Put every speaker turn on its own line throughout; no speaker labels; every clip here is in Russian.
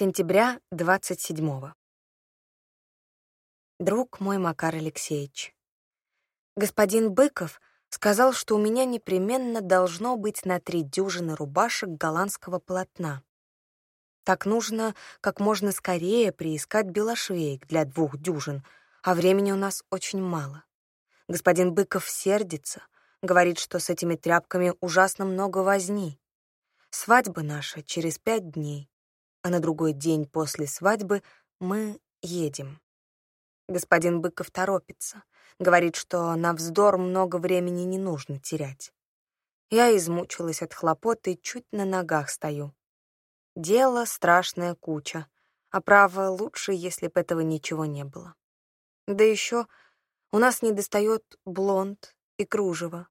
Сентября 27-го. Друг мой Макар Алексеевич, господин Быков сказал, что у меня непременно должно быть на три дюжины рубашек голландского полотна. Так нужно как можно скорее приискать белошвеек для двух дюжин, а времени у нас очень мало. Господин Быков сердится, говорит, что с этими тряпками ужасно много возни. Свадьба наша через пять дней, а на другой день после свадьбы мы едем. Господин Быков торопится, говорит, что на вздор много времени не нужно терять. Я измучилась от хлопот и чуть на ногах стою. Дело страшная куча, а право лучше, если бы этого ничего не было. Да еще у нас недостает блонд и кружево.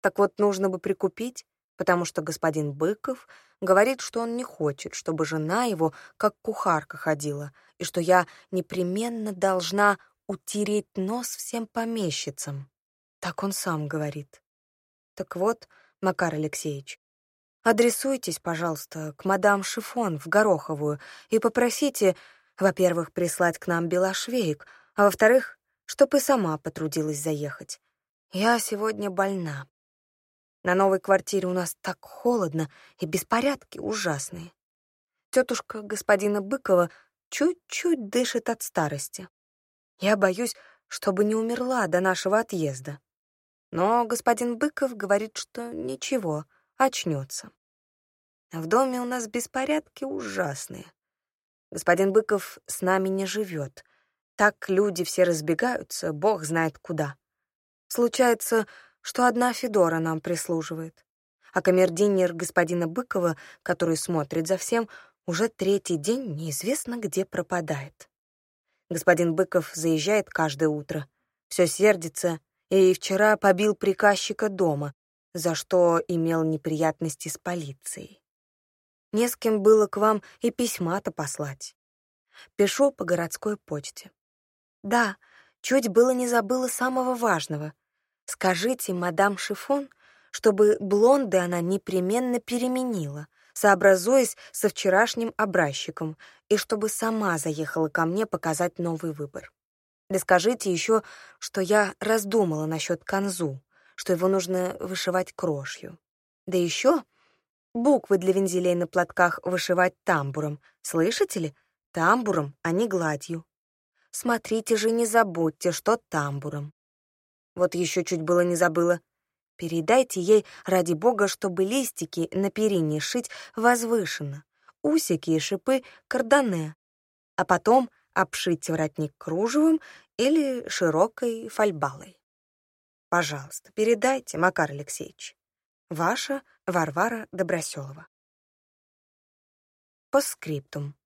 Так вот, нужно бы прикупить, потому что господин Быков говорит, что он не хочет, чтобы жена его как кухарка ходила, и что я непременно должна утереть нос всем помещицам. Так он сам говорит. Так вот, Макар Алексеевич, адресуйтесь, пожалуйста, к мадам Шифон в Гороховую и попросите, во-первых, прислать к нам белошвеек, а во-вторых, чтоб и сама потрудилась заехать. Я сегодня больна. На новой квартире у нас так холодно и беспорядки ужасные. Тетушка господина Быкова чуть-чуть дышит от старости. Я боюсь, чтобы не умерла до нашего отъезда. Но господин Быков говорит, что ничего, очнется. В доме у нас беспорядки ужасные. Господин Быков с нами не живет. Так люди все разбегаются, бог знает куда. Случается, что одна Федора нам прислуживает. А камердинер господина Быкова, который смотрит за всем, уже третий день неизвестно где пропадает. Господин Быков заезжает каждое утро, все сердится, и вчера побил приказчика дома, за что имел неприятности с полицией. Не с кем было к вам и письма-то послать. Пишу по городской почте. Да, чуть было не забыла самого важного — Скажите, мадам Шифон, чтобы блонды она непременно переменила, сообразуясь со вчерашним образчиком, и чтобы сама заехала ко мне показать новый выбор. Да скажите еще, что я раздумала насчет канзу, что его нужно вышивать крошью. Да еще буквы для вензелей на платках вышивать тамбуром. Слышите ли? Тамбуром, а не гладью. Смотрите же, не забудьте, что тамбуром. Вот еще чуть было не забыла. Передайте ей, ради бога, чтобы листики на перине шить возвышенно, усики и шипы — кардане, а потом обшить воротник кружевом или широкой фольбалой. Пожалуйста, передайте, Макар Алексеевич. Ваша Варвара Доброселова. По скриптум.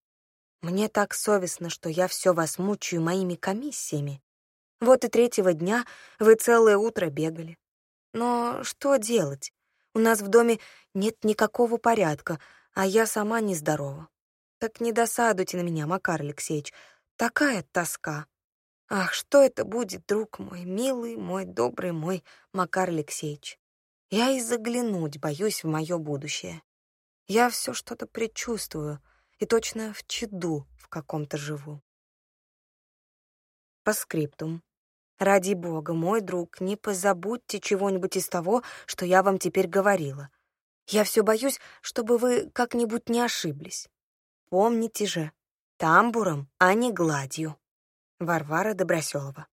Мне так совестно, что я все вас мучаю моими комиссиями. Вот и третьего дня вы целое утро бегали. Но что делать? У нас в доме нет никакого порядка, а я сама нездорова. Так не досадуйте на меня, Макар Алексеевич. Такая тоска. Ах, что это будет, друг мой, милый мой, добрый мой Макар Алексеевич? Я и заглянуть боюсь в мое будущее. Я все что-то предчувствую, и точно в чаду в каком-то живу. По скриптум. Ради бога, мой друг, не позабудьте чего-нибудь из того, что я вам теперь говорила. Я все боюсь, чтобы вы как-нибудь не ошиблись. Помните же, тамбуром, а не гладью. Варвара Доброселова